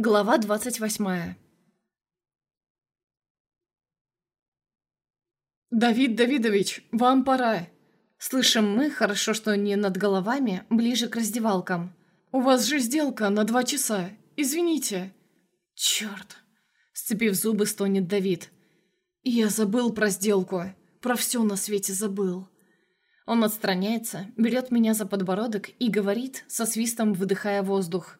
Глава двадцать восьмая «Давид Давидович, вам пора!» Слышим мы, хорошо, что не над головами, ближе к раздевалкам. «У вас же сделка на два часа. Извините». «Черт!» Сцепив зубы, стонет Давид. «Я забыл про сделку. Про все на свете забыл». Он отстраняется, берет меня за подбородок и говорит, со свистом выдыхая воздух.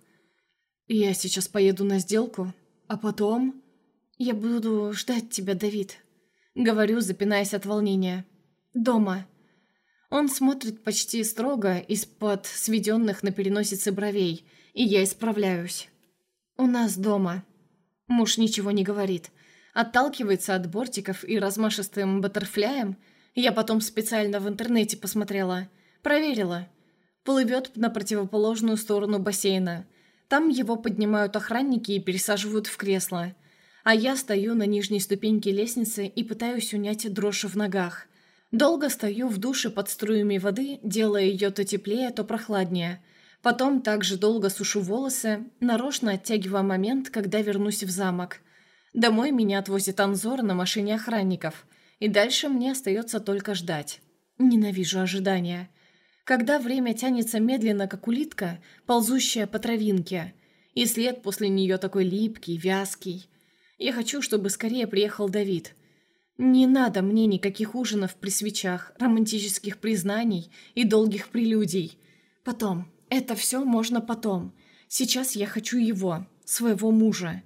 «Я сейчас поеду на сделку, а потом...» «Я буду ждать тебя, Давид», — говорю, запинаясь от волнения. «Дома». Он смотрит почти строго из-под сведенных на переносице бровей, и я исправляюсь. «У нас дома». Муж ничего не говорит. Отталкивается от бортиков и размашистым баттерфляем. Я потом специально в интернете посмотрела. Проверила. Плывет на противоположную сторону бассейна — там его поднимают охранники и пересаживают в кресло. А я стою на нижней ступеньке лестницы и пытаюсь унять дрожь в ногах. Долго стою в душе под струями воды, делая ее то теплее, то прохладнее. Потом также долго сушу волосы, нарочно оттягивая момент, когда вернусь в замок. Домой меня отвозит Анзор на машине охранников. И дальше мне остается только ждать. Ненавижу ожидания когда время тянется медленно, как улитка, ползущая по травинке, и след после нее такой липкий, вязкий. Я хочу, чтобы скорее приехал Давид. Не надо мне никаких ужинов при свечах, романтических признаний и долгих прелюдий. Потом. Это все можно потом. Сейчас я хочу его, своего мужа.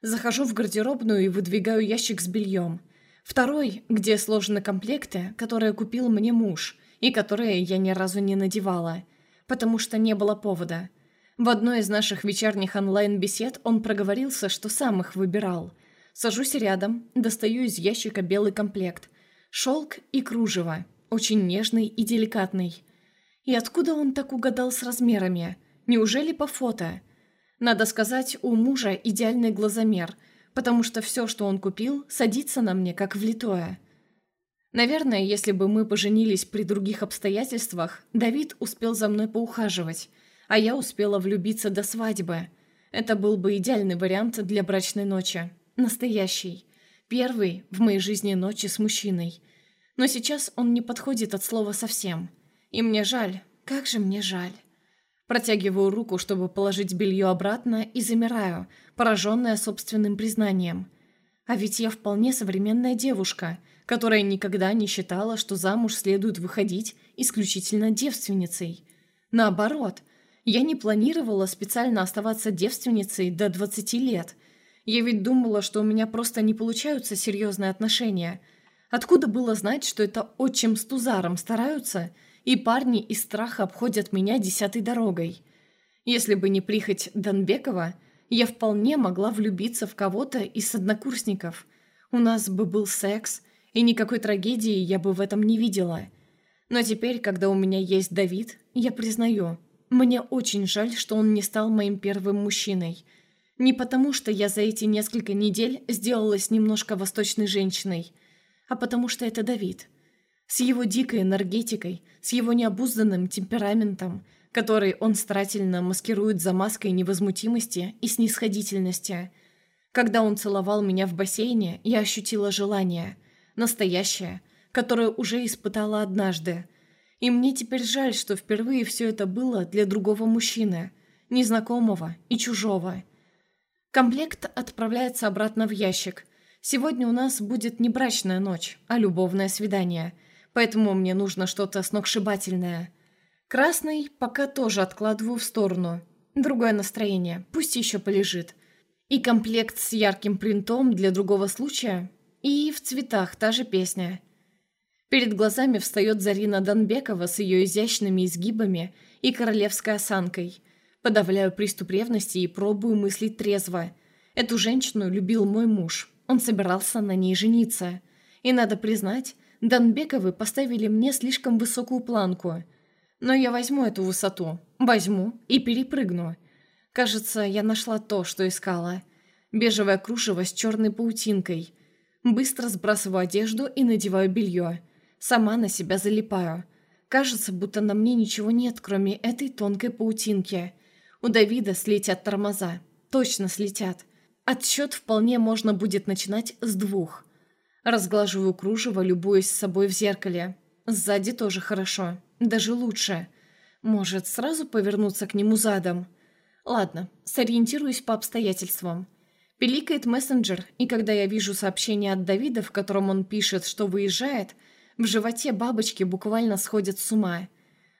Захожу в гардеробную и выдвигаю ящик с бельем. Второй, где сложены комплекты, которые купил мне муж – и которые я ни разу не надевала, потому что не было повода. В одной из наших вечерних онлайн-бесед он проговорился, что сам их выбирал. Сажусь рядом, достаю из ящика белый комплект. Шелк и кружево, очень нежный и деликатный. И откуда он так угадал с размерами? Неужели по фото? Надо сказать, у мужа идеальный глазомер, потому что все, что он купил, садится на мне как влитое. Наверное, если бы мы поженились при других обстоятельствах, Давид успел за мной поухаживать, а я успела влюбиться до свадьбы. Это был бы идеальный вариант для брачной ночи. Настоящий. Первый в моей жизни ночи с мужчиной. Но сейчас он не подходит от слова совсем. И мне жаль, как же мне жаль. Протягиваю руку, чтобы положить белье обратно, и замираю, пораженная собственным признанием. А ведь я вполне современная девушка – которая никогда не считала, что замуж следует выходить исключительно девственницей. Наоборот, я не планировала специально оставаться девственницей до 20 лет. Я ведь думала, что у меня просто не получаются серьезные отношения. Откуда было знать, что это отчим с тузаром стараются, и парни из страха обходят меня десятой дорогой? Если бы не прихоть Донбекова, я вполне могла влюбиться в кого-то из однокурсников. У нас бы был секс, и никакой трагедии я бы в этом не видела. Но теперь, когда у меня есть Давид, я признаю, мне очень жаль, что он не стал моим первым мужчиной. Не потому, что я за эти несколько недель сделалась немножко восточной женщиной, а потому что это Давид. С его дикой энергетикой, с его необузданным темпераментом, который он старательно маскирует за маской невозмутимости и снисходительности. Когда он целовал меня в бассейне, я ощутила желание – настоящее, которое уже испытала однажды. И мне теперь жаль, что впервые все это было для другого мужчины, незнакомого и чужого. Комплект отправляется обратно в ящик. Сегодня у нас будет не брачная ночь, а любовное свидание, поэтому мне нужно что-то сногсшибательное. Красный пока тоже откладываю в сторону. Другое настроение, пусть еще полежит. И комплект с ярким принтом для другого случая и в цветах та же песня. Перед глазами встает Зарина Донбекова с ее изящными изгибами и королевской осанкой. Подавляю приступ ревности и пробую мыслить трезво. Эту женщину любил мой муж. Он собирался на ней жениться. И надо признать, Донбековы поставили мне слишком высокую планку. Но я возьму эту высоту. Возьму и перепрыгну. Кажется, я нашла то, что искала. Бежевое кружево с черной паутинкой – Быстро сбрасываю одежду и надеваю белье. Сама на себя залипаю. Кажется, будто на мне ничего нет, кроме этой тонкой паутинки. У Давида слетят тормоза. точно слетят. Отсчет вполне можно будет начинать с двух. Разглаживаю кружево, любуясь собой в зеркале. Сзади тоже хорошо, даже лучше. Может, сразу повернуться к нему задом? Ладно, сориентируюсь по обстоятельствам. Пиликает мессенджер, и когда я вижу сообщение от Давида, в котором он пишет, что выезжает, в животе бабочки буквально сходят с ума.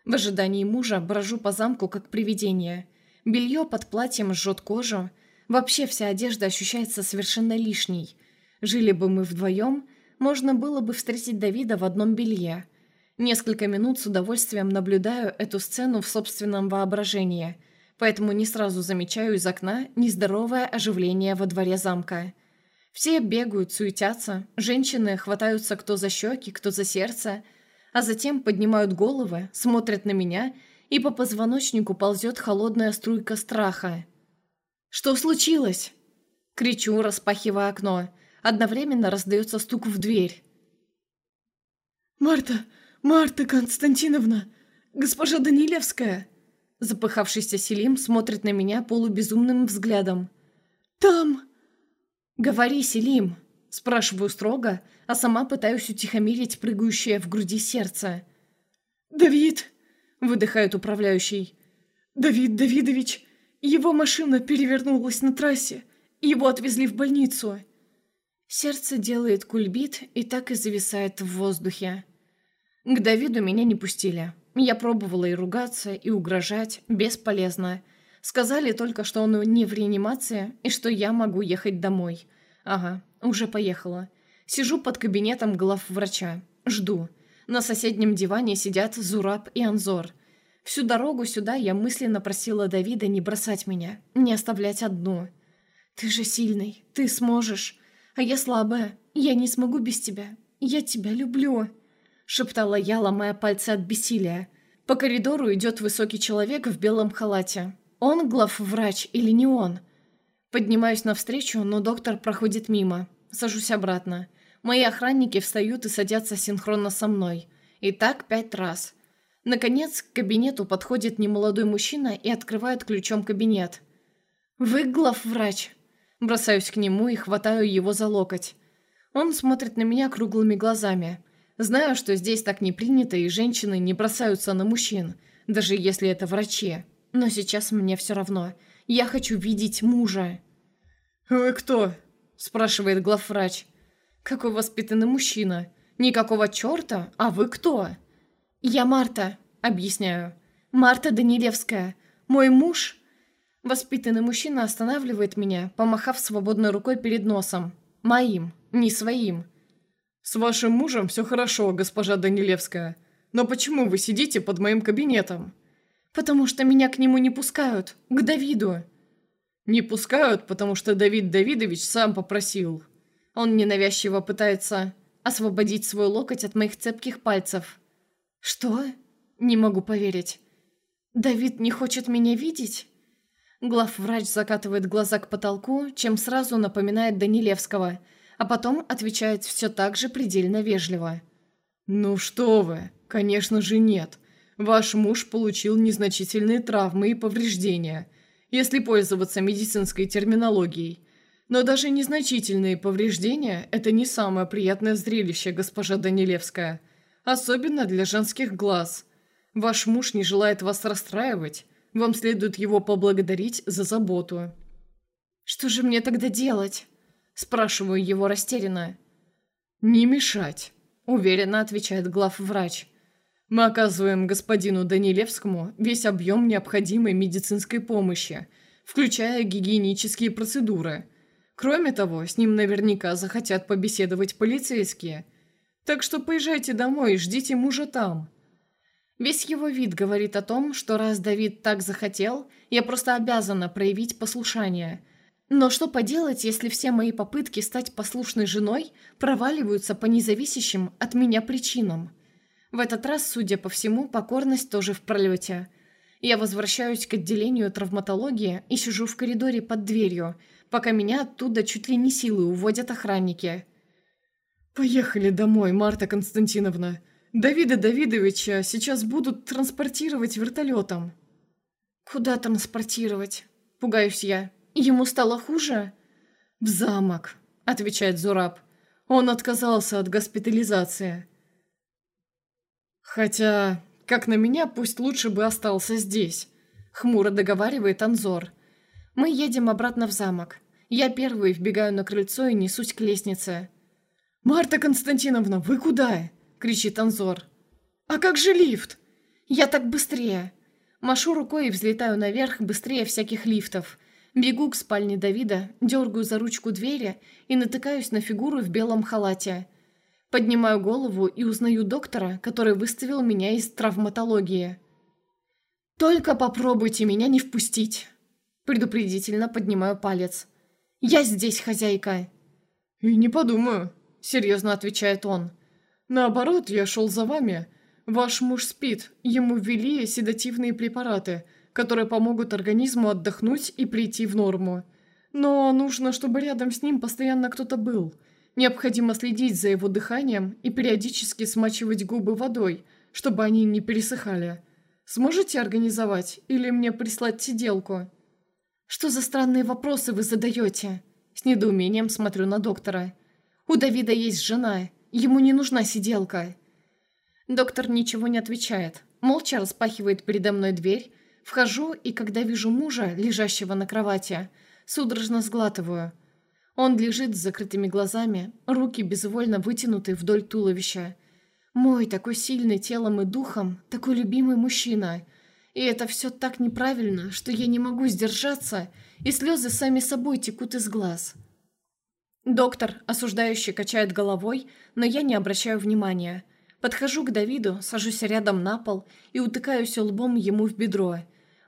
В ожидании мужа брожу по замку, как привидение. Белье под платьем жжет кожу. Вообще вся одежда ощущается совершенно лишней. Жили бы мы вдвоем, можно было бы встретить Давида в одном белье. Несколько минут с удовольствием наблюдаю эту сцену в собственном воображении – поэтому не сразу замечаю из окна нездоровое оживление во дворе замка. Все бегают, суетятся, женщины хватаются кто за щеки, кто за сердце, а затем поднимают головы, смотрят на меня, и по позвоночнику ползет холодная струйка страха. «Что случилось?» Кричу, распахивая окно. Одновременно раздается стук в дверь. «Марта! Марта Константиновна! Госпожа Данилевская!» Запыхавшийся Селим смотрит на меня полубезумным взглядом. «Там!» «Говори, Селим!» Спрашиваю строго, а сама пытаюсь утихомирить прыгающее в груди сердце. «Давид!» — выдыхает управляющий. «Давид Давидович! Его машина перевернулась на трассе. Его отвезли в больницу». Сердце делает кульбит и так и зависает в воздухе. К Давиду меня не пустили. Я пробовала и ругаться, и угрожать. Бесполезно. Сказали только, что он не в реанимации, и что я могу ехать домой. Ага, уже поехала. Сижу под кабинетом главврача. Жду. На соседнем диване сидят Зураб и Анзор. Всю дорогу сюда я мысленно просила Давида не бросать меня, не оставлять одну. «Ты же сильный, ты сможешь. А я слабая, я не смогу без тебя. Я тебя люблю» шептала я, ломая пальцы от бессилия. По коридору идет высокий человек в белом халате. Он главврач или не он? Поднимаюсь навстречу, но доктор проходит мимо. Сажусь обратно. Мои охранники встают и садятся синхронно со мной. И так пять раз. Наконец, к кабинету подходит немолодой мужчина и открывает ключом кабинет. «Вы главврач?» Бросаюсь к нему и хватаю его за локоть. Он смотрит на меня круглыми глазами. Знаю, что здесь так не принято, и женщины не бросаются на мужчин, даже если это врачи. Но сейчас мне все равно. Я хочу видеть мужа». «Вы кто?» – спрашивает главврач. «Какой воспитанный мужчина? Никакого черта? А вы кто?» «Я Марта», – объясняю. «Марта Данилевская. Мой муж...» Воспитанный мужчина останавливает меня, помахав свободной рукой перед носом. Моим, не своим. «С вашим мужем все хорошо, госпожа Данилевская. Но почему вы сидите под моим кабинетом?» «Потому что меня к нему не пускают. К Давиду». «Не пускают, потому что Давид Давидович сам попросил». Он ненавязчиво пытается освободить свой локоть от моих цепких пальцев. «Что?» «Не могу поверить. Давид не хочет меня видеть?» Главврач закатывает глаза к потолку, чем сразу напоминает Данилевского – а потом отвечает все так же предельно вежливо. «Ну что вы, конечно же нет. Ваш муж получил незначительные травмы и повреждения, если пользоваться медицинской терминологией. Но даже незначительные повреждения – это не самое приятное зрелище, госпожа Данилевская. Особенно для женских глаз. Ваш муж не желает вас расстраивать. Вам следует его поблагодарить за заботу». «Что же мне тогда делать?» Спрашиваю его растерянно. «Не мешать», — уверенно отвечает главврач. «Мы оказываем господину Данилевскому весь объем необходимой медицинской помощи, включая гигиенические процедуры. Кроме того, с ним наверняка захотят побеседовать полицейские. Так что поезжайте домой и ждите мужа там». Весь его вид говорит о том, что раз Давид так захотел, я просто обязана проявить послушание — но что поделать, если все мои попытки стать послушной женой проваливаются по независящим от меня причинам? В этот раз, судя по всему, покорность тоже в пролете. Я возвращаюсь к отделению травматологии и сижу в коридоре под дверью, пока меня оттуда чуть ли не силы уводят охранники. «Поехали домой, Марта Константиновна. Давида Давидовича сейчас будут транспортировать вертолетом». «Куда транспортировать?» – пугаюсь я. Ему стало хуже?» «В замок», — отвечает Зураб. «Он отказался от госпитализации». «Хотя, как на меня, пусть лучше бы остался здесь», — хмуро договаривает Анзор. Мы едем обратно в замок. Я первый вбегаю на крыльцо и несусь к лестнице. «Марта Константиновна, вы куда?» — кричит Анзор. «А как же лифт?» «Я так быстрее!» Машу рукой и взлетаю наверх быстрее всяких лифтов. Бегу к спальне Давида, дергаю за ручку двери и натыкаюсь на фигуру в белом халате. Поднимаю голову и узнаю доктора, который выставил меня из травматологии. «Только попробуйте меня не впустить!» Предупредительно поднимаю палец. «Я здесь, хозяйка!» «И не подумаю», — серьезно отвечает он. «Наоборот, я шел за вами. Ваш муж спит, ему ввели седативные препараты, которые помогут организму отдохнуть и прийти в норму. Но нужно, чтобы рядом с ним постоянно кто-то был. Необходимо следить за его дыханием и периодически смачивать губы водой, чтобы они не пересыхали. Сможете организовать или мне прислать сиделку?» «Что за странные вопросы вы задаете?» С недоумением смотрю на доктора. «У Давида есть жена. Ему не нужна сиделка». Доктор ничего не отвечает. Молча распахивает передо мной дверь. Вхожу, и когда вижу мужа, лежащего на кровати, судорожно сглатываю. Он лежит с закрытыми глазами, руки безвольно вытянуты вдоль туловища. Мой такой сильный телом и духом, такой любимый мужчина — и это все так неправильно, что я не могу сдержаться, и слезы сами собой текут из глаз. Доктор, осуждающий, качает головой, но я не обращаю внимания. Подхожу к Давиду, сажусь рядом на пол и утыкаюсь лбом ему в бедро.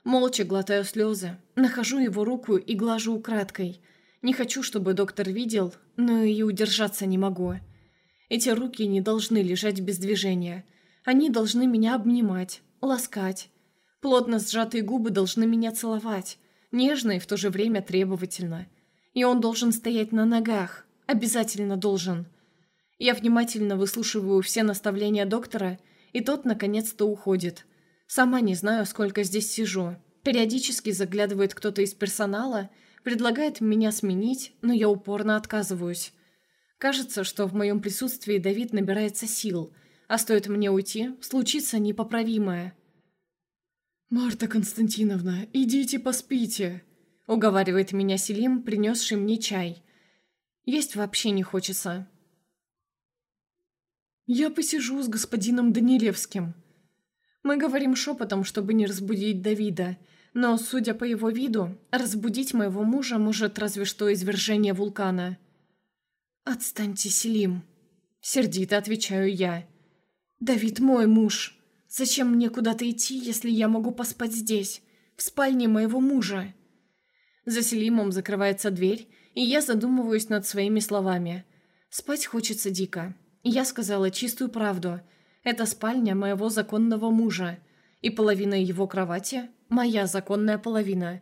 Молча глотаю слезы, нахожу его руку и глажу украдкой. Не хочу, чтобы доктор видел, но и удержаться не могу. Эти руки не должны лежать без движения. Они должны меня обнимать, ласкать. Плотно сжатые губы должны меня целовать, нежно и в то же время требовательно. И он должен стоять на ногах, обязательно должен. Я внимательно выслушиваю все наставления доктора, и тот наконец-то уходит. Сама не знаю, сколько здесь сижу. Периодически заглядывает кто-то из персонала, предлагает меня сменить, но я упорно отказываюсь. Кажется, что в моем присутствии Давид набирается сил, а стоит мне уйти, случится непоправимое – «Марта Константиновна, идите поспите», — уговаривает меня Селим, принесший мне чай. Есть вообще не хочется. «Я посижу с господином Данилевским». Мы говорим шепотом, чтобы не разбудить Давида, но, судя по его виду, разбудить моего мужа может разве что извержение вулкана. «Отстаньте, Селим», — сердито отвечаю я. «Давид мой муж». Зачем мне куда-то идти, если я могу поспать здесь, в спальне моего мужа? За Селимом закрывается дверь, и я задумываюсь над своими словами. Спать хочется дико. Я сказала чистую правду. Это спальня моего законного мужа, и половина его кровати – моя законная половина.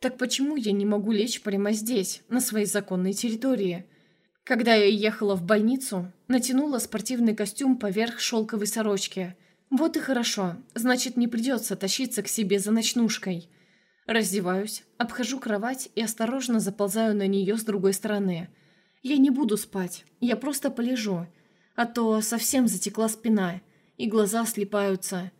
Так почему я не могу лечь прямо здесь, на своей законной территории? Когда я ехала в больницу, натянула спортивный костюм поверх шелковой сорочки – вот и хорошо, значит, не придется тащиться к себе за ночнушкой. Раздеваюсь, обхожу кровать и осторожно заползаю на нее с другой стороны. Я не буду спать, я просто полежу, а то совсем затекла спина, и глаза слипаются.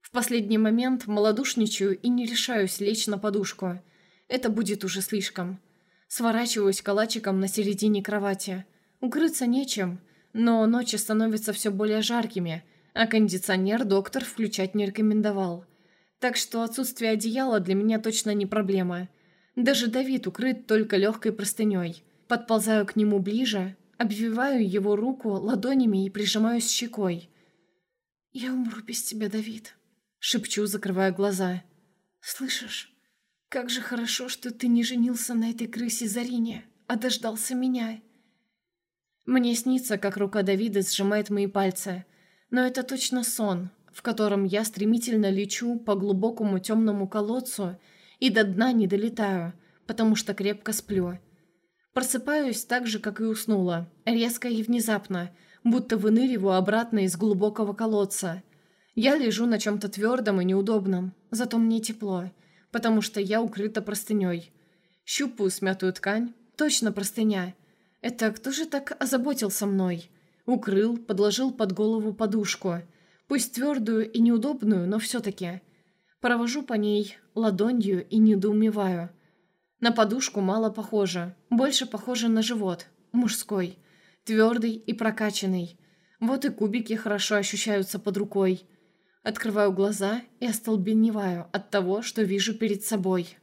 В последний момент малодушничаю и не решаюсь лечь на подушку. Это будет уже слишком. Сворачиваюсь калачиком на середине кровати. Укрыться нечем, но ночи становятся все более жаркими – а кондиционер доктор включать не рекомендовал. Так что отсутствие одеяла для меня точно не проблема. Даже Давид укрыт только легкой простыней. Подползаю к нему ближе, обвиваю его руку ладонями и прижимаюсь щекой. «Я умру без тебя, Давид», — шепчу, закрывая глаза. «Слышишь, как же хорошо, что ты не женился на этой крысе Зарине, а дождался меня». Мне снится, как рука Давида сжимает мои пальцы — но это точно сон, в котором я стремительно лечу по глубокому темному колодцу и до дна не долетаю, потому что крепко сплю. Просыпаюсь так же, как и уснула, резко и внезапно, будто выныриваю обратно из глубокого колодца. Я лежу на чем-то твердом и неудобном, зато мне тепло, потому что я укрыта простыней. Щупаю смятую ткань. Точно простыня. Это кто же так озаботился мной? Укрыл, подложил под голову подушку. Пусть твердую и неудобную, но все-таки. Провожу по ней ладонью и недоумеваю. На подушку мало похоже. Больше похоже на живот. Мужской. Твердый и прокачанный. Вот и кубики хорошо ощущаются под рукой. Открываю глаза и остолбеневаю от того, что вижу перед собой.